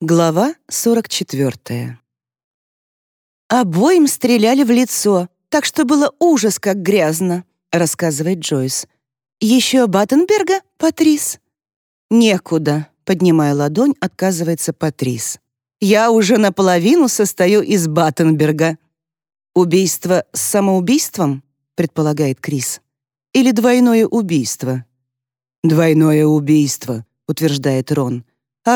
Глава 44. «Обоим стреляли в лицо, так что было ужас, как грязно», — рассказывает Джойс. «Еще Баттенберга, Патрис?» «Некуда», — поднимая ладонь, отказывается Патрис. «Я уже наполовину состою из Баттенберга». «Убийство с самоубийством?» — предполагает Крис. «Или двойное убийство?» «Двойное убийство», — утверждает Рон.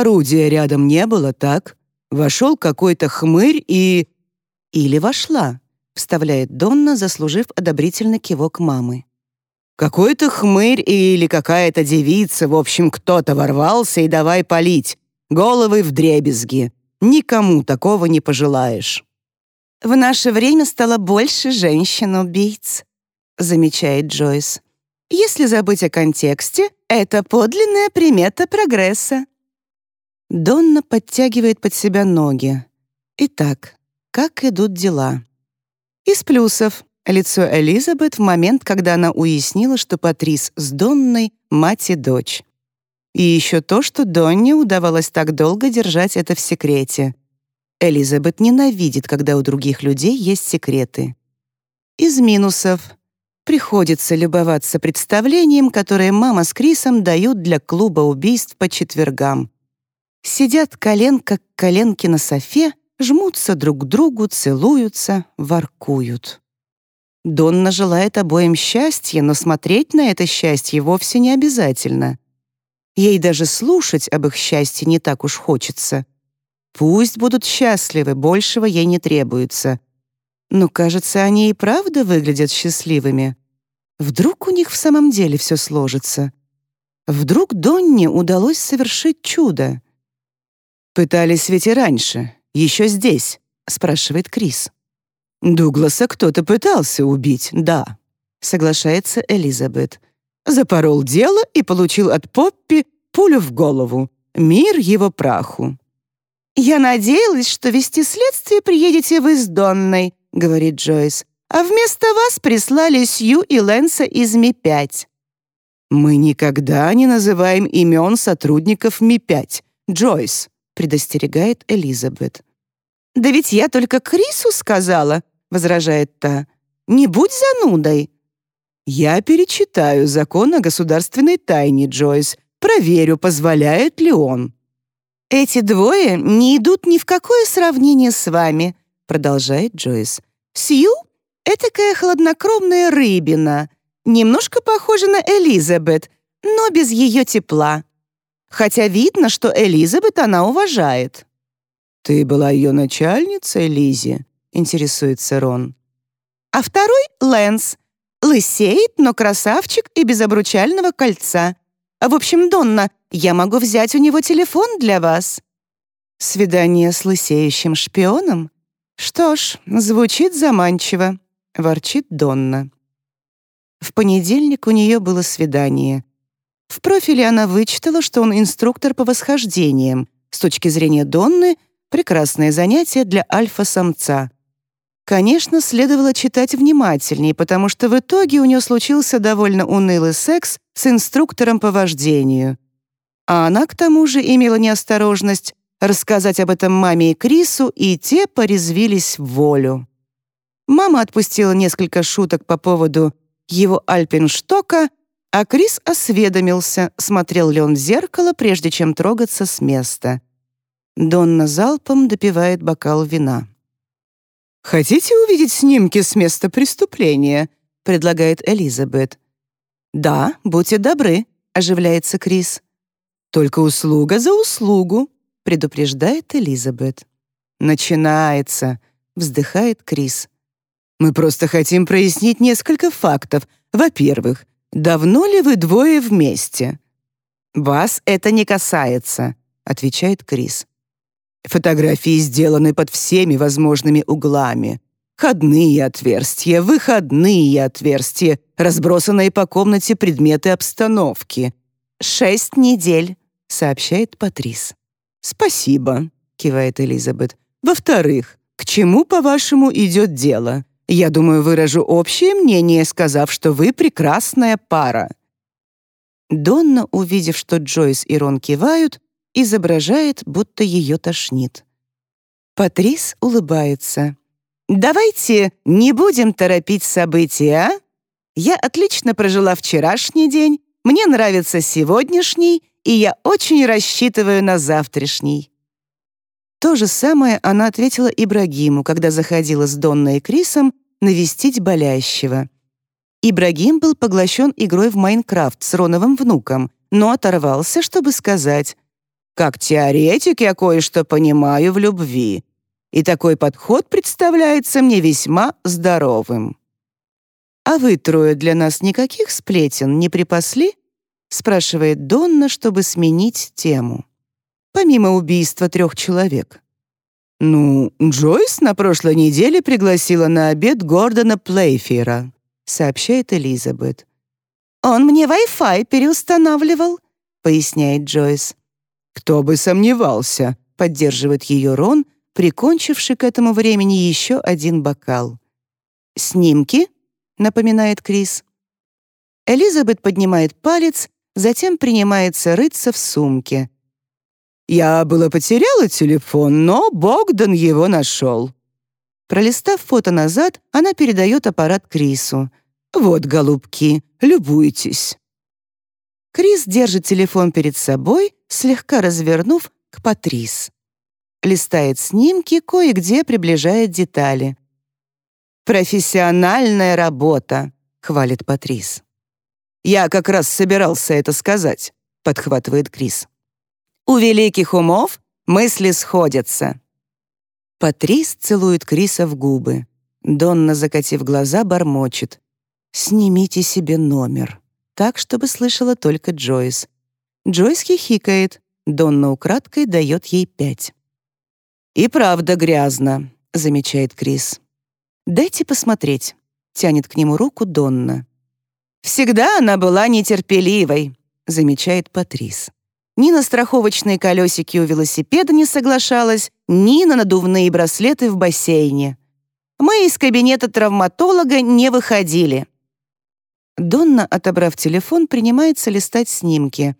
Орудия рядом не было, так? Вошел какой-то хмырь и... Или вошла, вставляет Донна, заслужив одобрительный кивок мамы. Какой-то хмырь или какая-то девица, в общем, кто-то ворвался и давай палить. Головы в дребезги. Никому такого не пожелаешь. «В наше время стало больше женщин-убийц», замечает Джойс. «Если забыть о контексте, это подлинная примета прогресса. Донна подтягивает под себя ноги. Итак, как идут дела? Из плюсов. Лицо Элизабет в момент, когда она уяснила, что Патрис с Донной — мать и дочь. И еще то, что Донне удавалось так долго держать это в секрете. Элизабет ненавидит, когда у других людей есть секреты. Из минусов. Приходится любоваться представлением, которое мама с Крисом дают для клуба убийств по четвергам. Сидят коленка к коленке на софе, жмутся друг к другу, целуются, воркуют. Донна желает обоим счастья, но смотреть на это счастье вовсе не обязательно. Ей даже слушать об их счастье не так уж хочется. Пусть будут счастливы, большего ей не требуется. Но, кажется, они и правда выглядят счастливыми. Вдруг у них в самом деле все сложится? Вдруг Донне удалось совершить чудо? «Пытались ведь и раньше, еще здесь», — спрашивает Крис. «Дугласа кто-то пытался убить, да», — соглашается Элизабет. «Запорол дело и получил от Поппи пулю в голову. Мир его праху». «Я надеялась, что вести следствие приедете вы с Донной», — говорит Джойс. «А вместо вас прислали Сью и Лэнса из Ми-5». «Мы никогда не называем имен сотрудников Ми-5, Джойс», предостерегает Элизабет. «Да ведь я только Крису сказала», — возражает та. «Не будь занудой». «Я перечитаю закон о государственной тайне, Джойс. Проверю, позволяет ли он». «Эти двое не идут ни в какое сравнение с вами», — продолжает Джойс. «Сью — этакая хладнокровная рыбина, немножко похожа на Элизабет, но без ее тепла хотя видно, что Элизабет она уважает. «Ты была ее начальницей, Лизи?» — интересуется Рон. А второй — Лэнс. Лысеет, но красавчик и без обручального кольца. В общем, Донна, я могу взять у него телефон для вас». «Свидание с лысеющим шпионом? Что ж, звучит заманчиво», — ворчит Донна. В понедельник у нее было свидание. В профиле она вычитала, что он инструктор по восхождениям. С точки зрения Донны, прекрасное занятие для альфа-самца. Конечно, следовало читать внимательнее, потому что в итоге у нее случился довольно унылый секс с инструктором по вождению. А она, к тому же, имела неосторожность рассказать об этом маме и Крису, и те порезвились в волю. Мама отпустила несколько шуток по поводу его альпинштока — а Крис осведомился, смотрел ли он в зеркало, прежде чем трогаться с места. Донна залпом допивает бокал вина. «Хотите увидеть снимки с места преступления?» — предлагает Элизабет. «Да, будьте добры», — оживляется Крис. «Только услуга за услугу», — предупреждает Элизабет. «Начинается», — вздыхает Крис. «Мы просто хотим прояснить несколько фактов. Во-первых, «Давно ли вы двое вместе?» «Вас это не касается», — отвечает Крис. «Фотографии сделаны под всеми возможными углами. Входные отверстия, выходные отверстия, разбросанные по комнате предметы обстановки. Шесть недель», — сообщает Патрис. «Спасибо», — кивает Элизабет. «Во-вторых, к чему, по-вашему, идет дело? Я думаю, выражу общее мнение, сказав, что вы прекрасная пара». Донна, увидев, что Джойс и Рон кивают, изображает, будто ее тошнит. Патрис улыбается. «Давайте не будем торопить события, а? Я отлично прожила вчерашний день, мне нравится сегодняшний, и я очень рассчитываю на завтрашний». То же самое она ответила Ибрагиму, когда заходила с Донной и Крисом навестить болящего. Ибрагим был поглощен игрой в Майнкрафт с Роновым внуком, но оторвался, чтобы сказать «Как теоретик я кое-что понимаю в любви, и такой подход представляется мне весьма здоровым». «А вы трое для нас никаких сплетен не припасли?» спрашивает Донна, чтобы сменить тему. Помимо убийства трех человек. «Ну, Джойс на прошлой неделе пригласила на обед Гордона Плейфера», сообщает Элизабет. «Он мне Wi-Fi переустанавливал», поясняет Джойс. «Кто бы сомневался», поддерживает ее Рон, прикончивший к этому времени еще один бокал. «Снимки?» — напоминает Крис. Элизабет поднимает палец, затем принимается рыться в сумке. «Я было потеряла телефон, но Богдан его нашел». Пролистав фото назад, она передает аппарат Крису. «Вот, голубки, любуйтесь». Крис держит телефон перед собой, слегка развернув к Патрис. Листает снимки, кое-где приближает детали. «Профессиональная работа», — хвалит Патрис. «Я как раз собирался это сказать», — подхватывает Крис. «У великих умов мысли сходятся». Патрис целует Криса в губы. Донна, закатив глаза, бормочет. «Снимите себе номер». Так, чтобы слышала только Джойс. Джойс хихикает. Донна украдкой дает ей пять. «И правда грязно», — замечает Крис. «Дайте посмотреть», — тянет к нему руку Донна. «Всегда она была нетерпеливой», — замечает Патрис. Ни на страховочные колесики у велосипеда не соглашалась, ни на надувные браслеты в бассейне. Мы из кабинета травматолога не выходили. Донна, отобрав телефон, принимается листать снимки.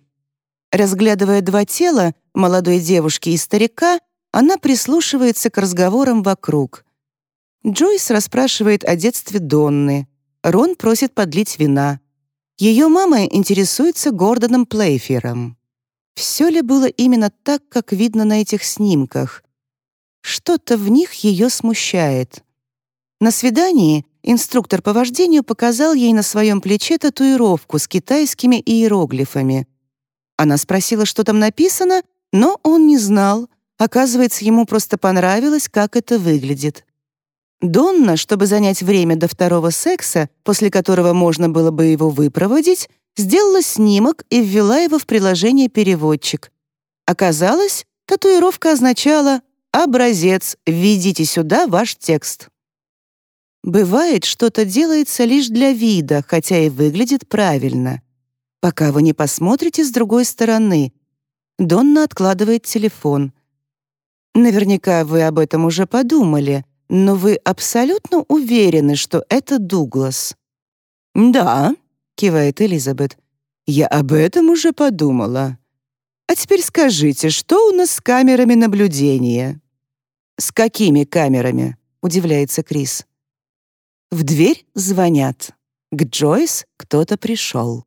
Разглядывая два тела, молодой девушки и старика, она прислушивается к разговорам вокруг. Джойс расспрашивает о детстве Донны. Рон просит подлить вина. Ее мама интересуется Гордоном Плейфером. Все ли было именно так, как видно на этих снимках? Что-то в них ее смущает. На свидании инструктор по вождению показал ей на своем плече татуировку с китайскими иероглифами. Она спросила, что там написано, но он не знал, Оказывается, ему просто понравилось, как это выглядит. Донна, чтобы занять время до второго секса, после которого можно было бы его выпроводить, сделала снимок и ввела его в приложение «Переводчик». Оказалось, татуировка означала «Образец, введите сюда ваш текст». Бывает, что-то делается лишь для вида, хотя и выглядит правильно. Пока вы не посмотрите с другой стороны. Донна откладывает телефон — Наверняка вы об этом уже подумали, но вы абсолютно уверены, что это Дуглас?» «Да», — кивает Элизабет, — «я об этом уже подумала. А теперь скажите, что у нас с камерами наблюдения?» «С какими камерами?» — удивляется Крис. В дверь звонят. К Джойс кто-то пришел.